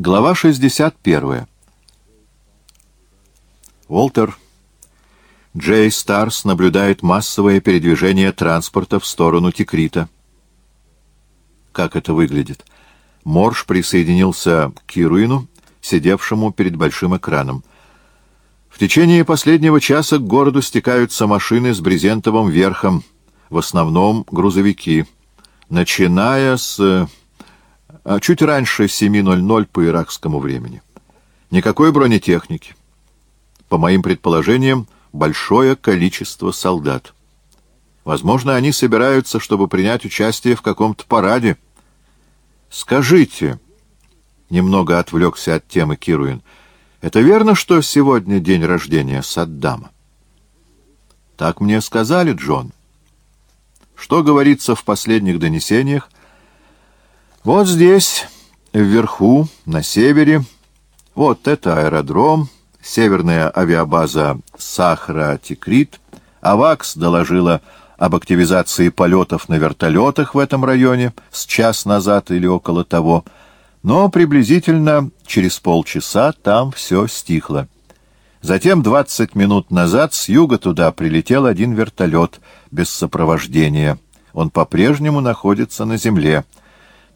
Глава 61. Уолтер. Джей Старс наблюдает массовое передвижение транспорта в сторону Тикрита. Как это выглядит? Морш присоединился к Кируину, сидевшему перед большим экраном. В течение последнего часа к городу стекаются машины с брезентовым верхом, в основном грузовики, начиная с чуть раньше 7.00 по иракскому времени. Никакой бронетехники. По моим предположениям, большое количество солдат. Возможно, они собираются, чтобы принять участие в каком-то параде. Скажите, немного отвлекся от темы Кируин, это верно, что сегодня день рождения Саддама? Так мне сказали, Джон. Что говорится в последних донесениях, вот здесь, вверху, на севере, вот это аэродром, северная авиабаза Сахара-Тикрит. АВАКС доложила об активизации полетов на вертолетах в этом районе с час назад или около того, но приблизительно через полчаса там все стихло. Затем 20 минут назад с юга туда прилетел один вертолет без сопровождения. Он по-прежнему находится на земле.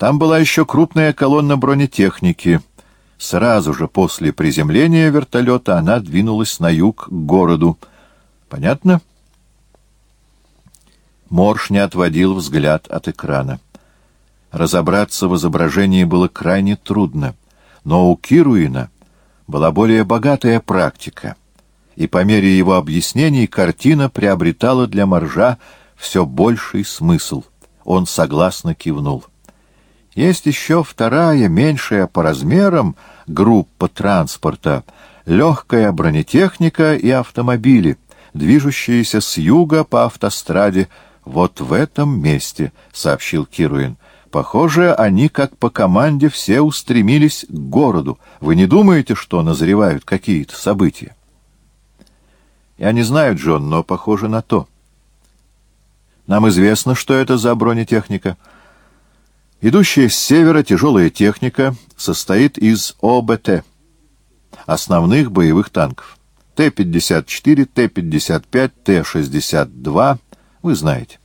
Там была еще крупная колонна бронетехники. Сразу же после приземления вертолета она двинулась на юг к городу. Понятно? Морш не отводил взгляд от экрана. Разобраться в изображении было крайне трудно, но у Кируина была более богатая практика, и по мере его объяснений картина приобретала для Моржа все больший смысл. Он согласно кивнул. Есть еще вторая, меньшая по размерам, группа транспорта, легкая бронетехника и автомобили, движущиеся с юга по автостраде, вот в этом месте, — сообщил Кируин. Похоже, они, как по команде, все устремились к городу. Вы не думаете, что назревают какие-то события? Я не знаю, Джон, но похоже на то. Нам известно, что это за бронетехника — Идущая с севера тяжелая техника состоит из ОБТ, основных боевых танков. Т-54, Т-55, Т-62, вы знаете.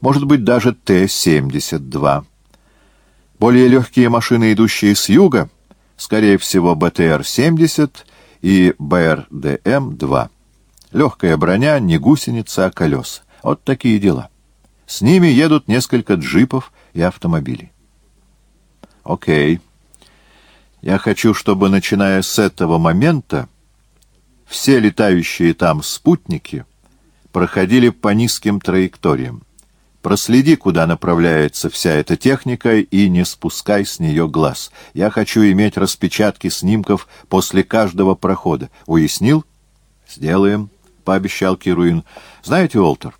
Может быть, даже Т-72. Более легкие машины, идущие с юга, скорее всего, БТР-70 и БРДМ-2. Легкая броня, не гусеница, а колеса. Вот такие дела. С ними едут несколько джипов и автомобилей. Окей. Я хочу, чтобы, начиная с этого момента, все летающие там спутники проходили по низким траекториям. Проследи, куда направляется вся эта техника, и не спускай с нее глаз. Я хочу иметь распечатки снимков после каждого прохода. Уяснил? Сделаем, — пообещал Кируин. Знаете, Уолтер,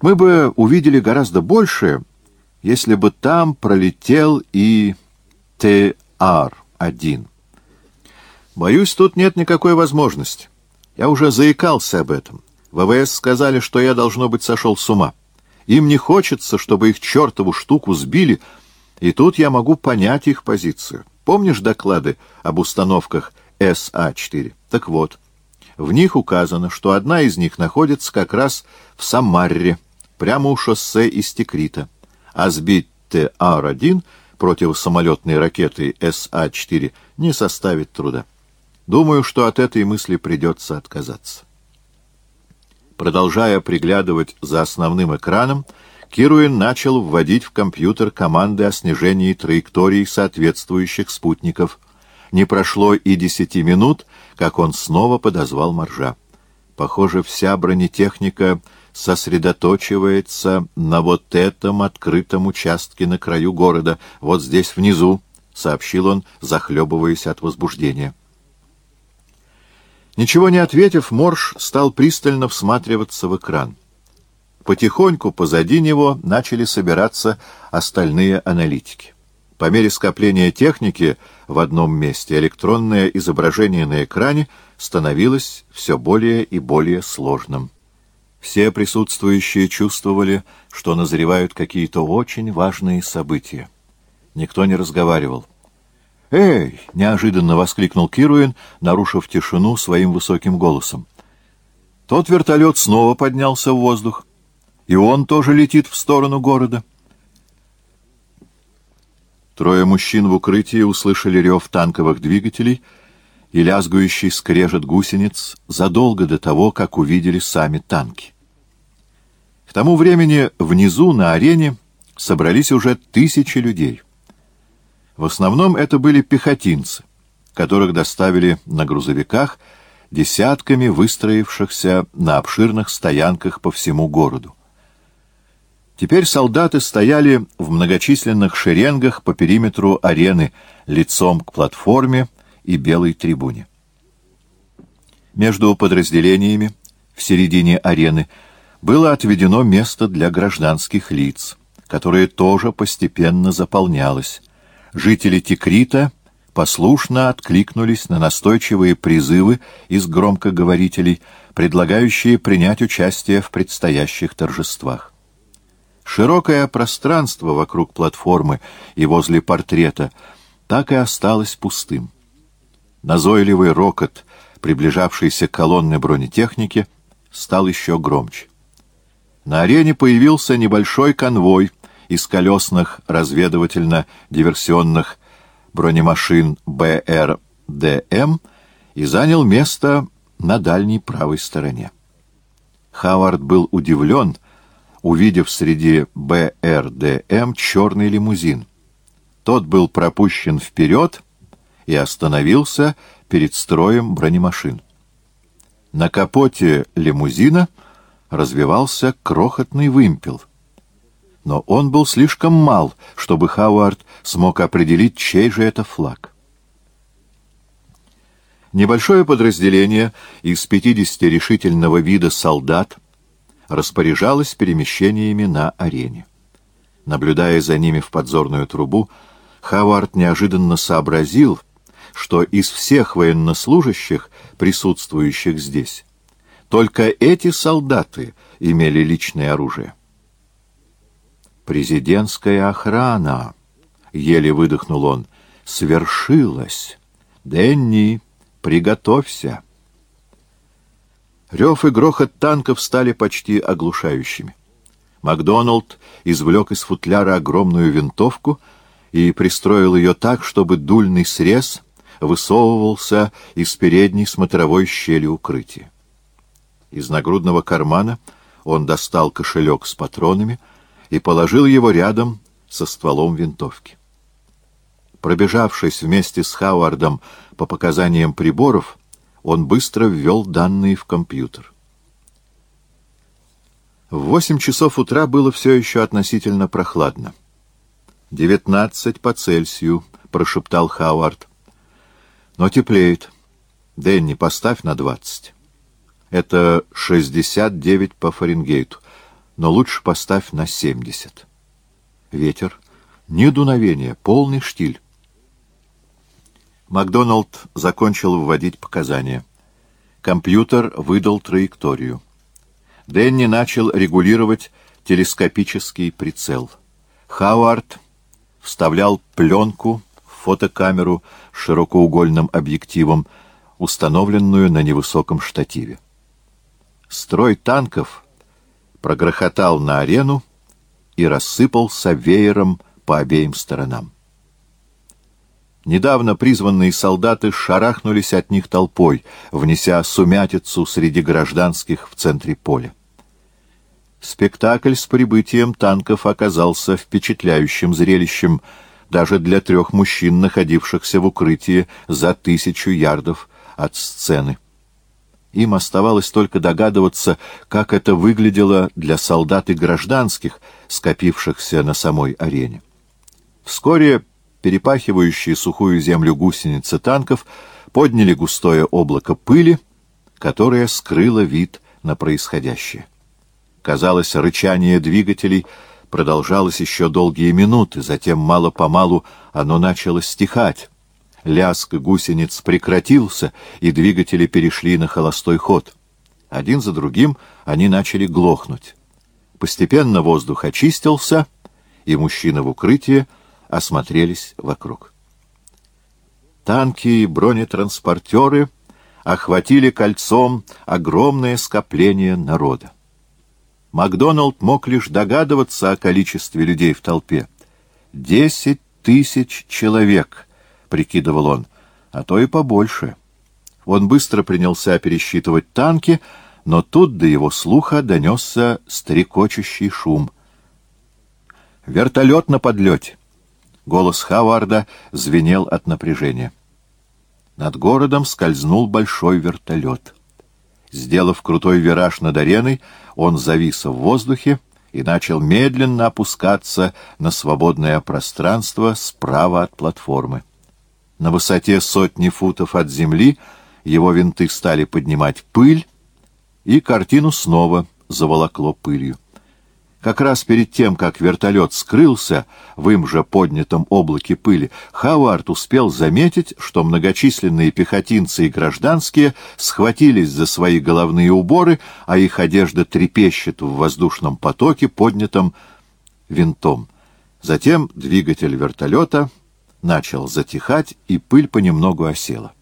мы бы увидели гораздо больше, если бы там пролетел и ТР-1. Боюсь, тут нет никакой возможности. Я уже заикался об этом. ВВС сказали, что я, должно быть, сошел с ума. Им не хочется, чтобы их чертову штуку сбили, и тут я могу понять их позицию. Помнишь доклады об установках СА-4? Так вот, в них указано, что одна из них находится как раз в Самарре, прямо у шоссе из Текрита а сбить ТАР-1 противосамолетной ракеты СА-4 не составит труда. Думаю, что от этой мысли придется отказаться. Продолжая приглядывать за основным экраном, Кируин начал вводить в компьютер команды о снижении траекторий соответствующих спутников. Не прошло и десяти минут, как он снова подозвал Моржа. Похоже, вся бронетехника сосредоточивается на вот этом открытом участке на краю города, вот здесь внизу, — сообщил он, захлебываясь от возбуждения. Ничего не ответив, Морж стал пристально всматриваться в экран. Потихоньку позади него начали собираться остальные аналитики. По мере скопления техники в одном месте электронное изображение на экране становилось все более и более сложным. Все присутствующие чувствовали, что назревают какие-то очень важные события. Никто не разговаривал. «Эй!» — неожиданно воскликнул Кируин, нарушив тишину своим высоким голосом. Тот вертолет снова поднялся в воздух, и он тоже летит в сторону города. Трое мужчин в укрытии услышали рев танковых двигателей и лязгующий скрежет гусениц задолго до того, как увидели сами танки. К тому времени внизу на арене собрались уже тысячи людей. В основном это были пехотинцы, которых доставили на грузовиках десятками выстроившихся на обширных стоянках по всему городу. Теперь солдаты стояли в многочисленных шеренгах по периметру арены, лицом к платформе и белой трибуне. Между подразделениями в середине арены было отведено место для гражданских лиц, которое тоже постепенно заполнялось. Жители Тикрита послушно откликнулись на настойчивые призывы из громкоговорителей, предлагающие принять участие в предстоящих торжествах. Широкое пространство вокруг платформы и возле портрета так и осталось пустым. Назойливый рокот приближавшейся колонны бронетехники стал еще громче. На арене появился небольшой конвой из колесных разведывательно-диверсионных бронемашин БРДМ и занял место на дальней правой стороне. Хавард был удивлен, увидев среди БРДМ черный лимузин. Тот был пропущен вперед и остановился перед строем бронемашин. На капоте лимузина развивался крохотный вымпел — но он был слишком мал, чтобы Хауард смог определить, чей же это флаг. Небольшое подразделение из 50 решительного вида солдат распоряжалось перемещениями на арене. Наблюдая за ними в подзорную трубу, Хавард неожиданно сообразил, что из всех военнослужащих, присутствующих здесь, только эти солдаты имели личное оружие. «Президентская охрана!» — еле выдохнул он. «Свершилось! Денни, приготовься!» Рев и грохот танков стали почти оглушающими. Макдоналд извлек из футляра огромную винтовку и пристроил ее так, чтобы дульный срез высовывался из передней смотровой щели укрытия. Из нагрудного кармана он достал кошелек с патронами — и положил его рядом со стволом винтовки. Пробежавшись вместе с Хауардом по показаниям приборов, он быстро ввел данные в компьютер. В восемь часов утра было все еще относительно прохладно. «Девятнадцать по Цельсию», — прошептал Хауард. «Но теплеет. Дэнни, поставь на двадцать. Это шестьдесят девять по Фаренгейту но лучше поставь на семьдесят. Ветер. Ни дуновения, полный штиль. Макдоналд закончил вводить показания. Компьютер выдал траекторию. Дэнни начал регулировать телескопический прицел. Хауард вставлял пленку фотокамеру с широкоугольным объективом, установленную на невысоком штативе. Строй танков — прогрохотал на арену и рассыпался веером по обеим сторонам. Недавно призванные солдаты шарахнулись от них толпой, внеся сумятицу среди гражданских в центре поля. Спектакль с прибытием танков оказался впечатляющим зрелищем даже для трех мужчин, находившихся в укрытии за тысячу ярдов от сцены. Им оставалось только догадываться, как это выглядело для солдат и гражданских, скопившихся на самой арене. Вскоре перепахивающие сухую землю гусеницы танков подняли густое облако пыли, которое скрыло вид на происходящее. Казалось, рычание двигателей продолжалось еще долгие минуты, затем мало-помалу оно начало стихать, Лязг гусениц прекратился, и двигатели перешли на холостой ход. Один за другим они начали глохнуть. Постепенно воздух очистился, и мужчины в укрытии осмотрелись вокруг. танки и бронетранспортеры охватили кольцом огромное скопление народа. Макдоналд мог лишь догадываться о количестве людей в толпе. «Десять тысяч человек», — прикидывал он, — «а то и побольше». Он быстро принялся пересчитывать танки, но тут до его слуха донесся стрекочущий шум. «Вертолет на подлете!» Голос Хаварда звенел от напряжения. Над городом скользнул большой вертолет. Сделав крутой вираж над ареной, он завис в воздухе и начал медленно опускаться на свободное пространство справа от платформы. На высоте сотни футов от земли его винты стали поднимать пыль, и картину снова заволокло пылью. Как раз перед тем, как вертолет скрылся в им же поднятом облаке пыли, Хауард успел заметить, что многочисленные пехотинцы и гражданские схватились за свои головные уборы, а их одежда трепещет в воздушном потоке, поднятом винтом. Затем двигатель вертолета начал затихать, и пыль понемногу осела.